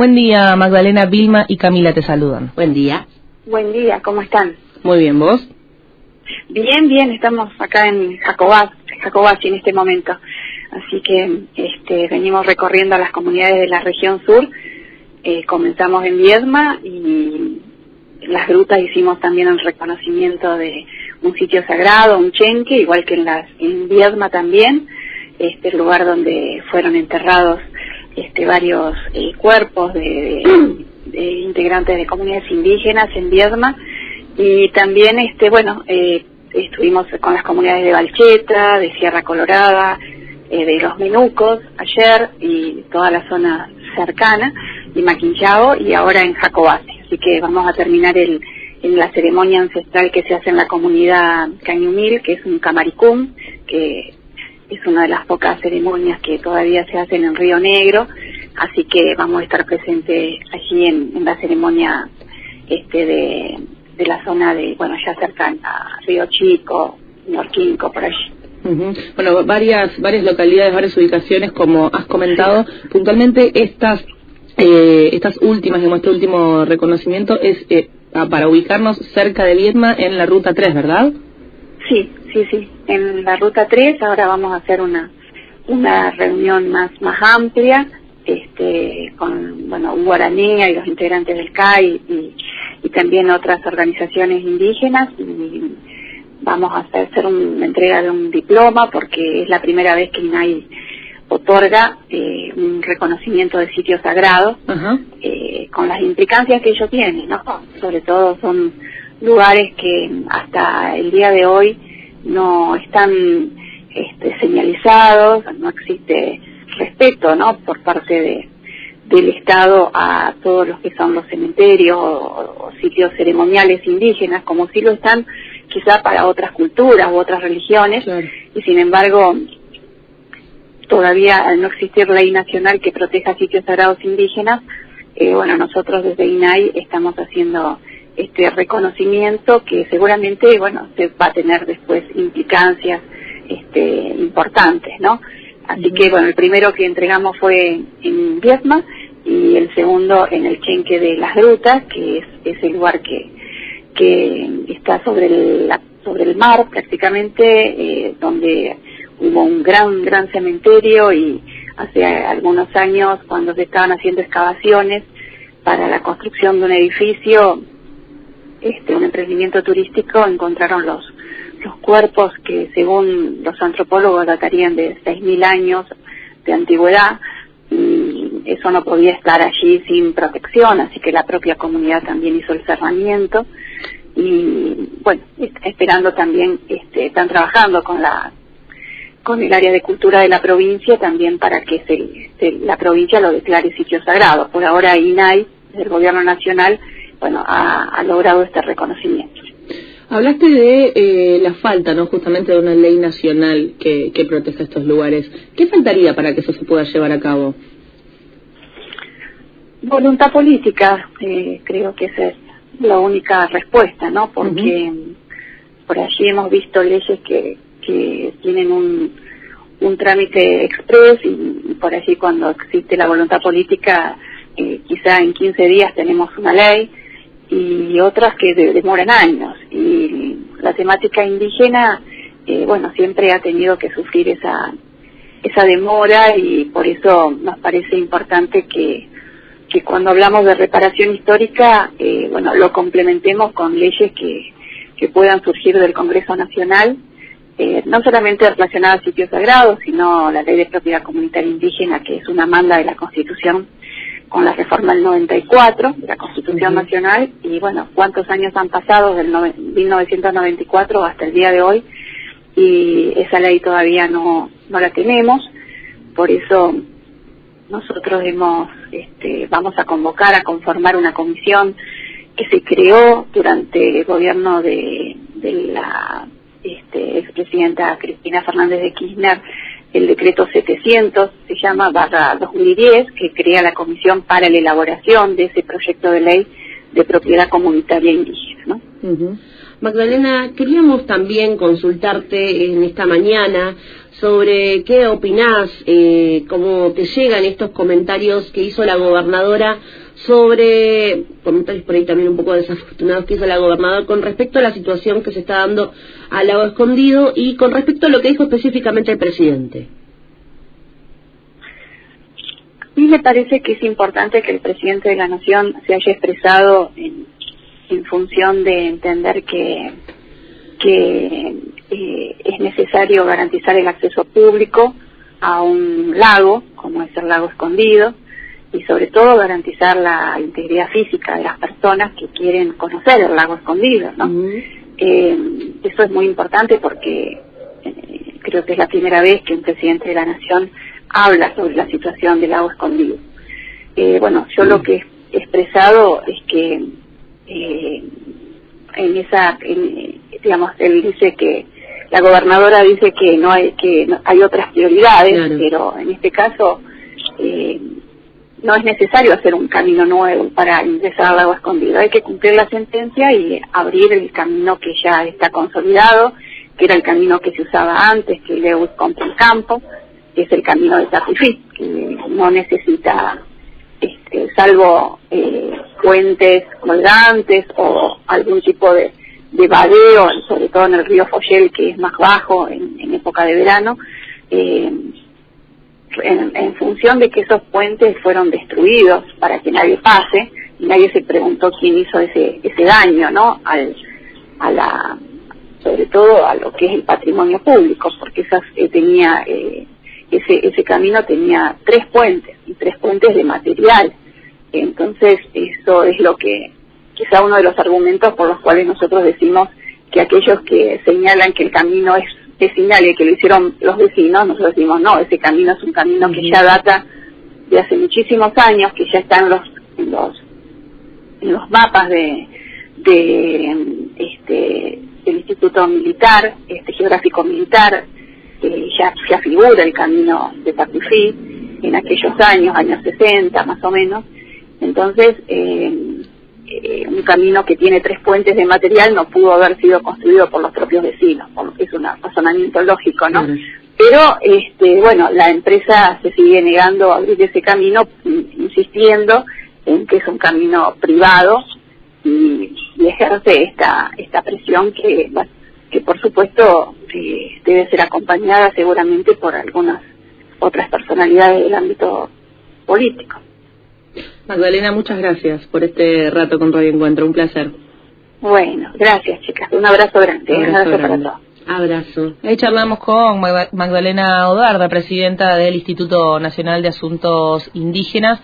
Buen día, Magdalena, Vilma y Camila te saludan. Buen día. Buen día, ¿cómo están? Muy bien, ¿vos? Bien, bien, estamos acá en Jacobás, Jacobás en este momento. Así que este, venimos recorriendo las comunidades de la región sur. Eh, comenzamos en Viedma y en las grutas hicimos también un reconocimiento de un sitio sagrado, un chenque, igual que en, las, en Viedma también, este lugar donde fueron enterrados este, varios eh, cuerpos de, integrantes de comunidades indígenas en Viedma y también este bueno eh, estuvimos con las comunidades de Valcheta, de Sierra Colorada, eh, de Los Menucos ayer y toda la zona cercana y Maquinchao y ahora en Jacobate. Así que vamos a terminar el, en la ceremonia ancestral que se hace en la comunidad Cañumil, que es un camaricum, que es una de las pocas ceremonias que todavía se hacen en Río Negro, así que vamos a estar presentes allí en, la ceremonia este de, la zona de, bueno, ya cercana a Río Chico, Norquinco, por allí. Bueno, varias varias localidades, varias ubicaciones, como has comentado, puntualmente estas eh, estas últimas, digamos, este último reconocimiento es eh, para ubicarnos cerca de Vietma en la ruta 3, ¿verdad? Sí, sí, sí. En la ruta 3 ahora vamos a hacer una una reunión más más amplia este con bueno Guaraní y los integrantes del CAI y, y también otras organizaciones indígenas y vamos a hacer, una entrega de un diploma porque es la primera vez que INAI otorga eh, un reconocimiento de sitios sagrados eh, con las implicancias que ello tiene, ¿no? Sobre todo son lugares que hasta el día de hoy no están este, señalizados, no existe respeto, ¿no? Por parte de, del Estado a todos los que son los cementerios o, sitios ceremoniales indígenas, como si lo están quizá para otras culturas u otras religiones, y sin embargo todavía al no existir ley nacional que proteja sitios sagrados indígenas, eh, bueno, nosotros desde INAI estamos haciendo este reconocimiento que seguramente, bueno, se va a tener después implicancias este, importantes, ¿no? Así que, bueno, el primero que entregamos fue en Vietma y el segundo en el Chenque de las Grutas, que es ese lugar que, que está sobre el, sobre el mar prácticamente, eh, donde hubo un gran, gran cementerio y hace algunos años cuando se estaban haciendo excavaciones para la construcción de un edificio, este, un emprendimiento turístico, encontraron los, los cuerpos que según los antropólogos datarían de 6.000 años de antigüedad y eso no podía estar allí sin protección, así que la propia comunidad también hizo el cerramiento y bueno, esperando también, este, están trabajando con la con el área de cultura de la provincia también para que se, la provincia lo declare sitio sagrado. Por ahora INAI, el gobierno nacional, bueno, ha, logrado este reconocimiento. Hablaste de eh, la falta, ¿no? Justamente de una ley nacional que, que proteja estos lugares. ¿Qué faltaría para que eso se pueda llevar a cabo? Voluntad política, eh, creo que esa es la única respuesta, ¿no? Porque por allí hemos visto leyes que que tienen un, un trámite express y, por allí cuando existe la voluntad política, eh, quizá en 15 días tenemos una ley y otras que demoran años. Y la temática indígena, eh, bueno, siempre ha tenido que sufrir esa, esa demora y por eso nos parece importante que, que cuando hablamos de reparación histórica, eh, bueno, lo complementemos con leyes que, que puedan surgir del Congreso Nacional eh, no solamente relacionada a sitios sagrados, sino la ley de propiedad comunitaria indígena, que es una manda de la Constitución con la reforma del 94 de la Constitución Nacional y bueno, cuántos años han pasado del 1994 hasta el día de hoy y esa ley todavía no, no la tenemos, por eso nosotros hemos, este, vamos a convocar a conformar una comisión que se creó durante el gobierno de, de la este, expresidenta Cristina Fernández de Kirchner el decreto 700, se llama barra 2010, que crea la comisión para la elaboración de ese proyecto de ley de propiedad comunitaria indígena. ¿no? Magdalena, queríamos también consultarte en esta mañana sobre qué opinás, eh, cómo te llegan estos comentarios que hizo la gobernadora sobre, comentarios por ahí también un poco desafortunados que hizo la gobernadora con respecto a la situación que se está dando al lago escondido y con respecto a lo que dijo específicamente el presidente. A mí me parece que es importante que el presidente de la Nación se haya expresado en, en función de entender que, que eh, es necesario garantizar el acceso público a un lago, como es el lago escondido, y sobre todo garantizar la integridad física de las personas que quieren conocer el lago escondido. ¿no? eh, eso es muy importante porque eh, creo que es la primera vez que un presidente de la Nación habla sobre la situación del lago escondido. Eh, bueno, yo lo que he expresado es que eh, en esa, digamos, él dice que la gobernadora dice que no hay que hay otras prioridades, pero en este caso eh, no es necesario hacer un camino nuevo para ingresar al lago escondido. Hay que cumplir la sentencia y abrir el camino que ya está consolidado, que era el camino que se usaba antes, que Lewis compra el campo, que es el camino de Tartifí, que no necesita, este, salvo eh, puentes colgantes o algún tipo de, de vadeo, sobre todo en el río Foyel, que es más bajo en, época de verano, eh, en, en, función de que esos puentes fueron destruidos para que nadie pase, y nadie se preguntó quién hizo ese, ese daño, ¿no? Al, a la, sobre todo a lo que es el patrimonio público, porque esas eh, tenía, eh, ese, ese camino tenía tres puentes, y tres puentes de material. Entonces, eso es lo que, quizá uno de los argumentos por los cuales nosotros decimos que aquellos que señalan que el camino es vecinal y que lo hicieron los vecinos, nosotros decimos, no, ese camino es un camino que ya data de hace muchísimos años, que ya está en los, en los, en los mapas de, de este, del Instituto Militar, este Geográfico Militar, eh, ya, ya figura el camino de Tartufí en aquellos años, años 60 más o menos. Entonces, eh, eh, un camino que tiene tres puentes de material no pudo haber sido construido por los propios vecinos, por lo que es un razonamiento lógico, ¿no? Pero, este, bueno, la empresa se sigue negando a abrir ese camino, insistiendo en que es un camino privado y, y ejerce esta, esta presión que, que por supuesto eh, debe ser acompañada seguramente por algunas otras personalidades del ámbito político. Magdalena, muchas gracias por este rato con Radio Encuentro, un placer. Bueno, gracias chicas, un abrazo grande, un abrazo, para todos. Abrazo. Ahí charlamos con Magdalena Odarda, presidenta del Instituto Nacional de Asuntos Indígenas.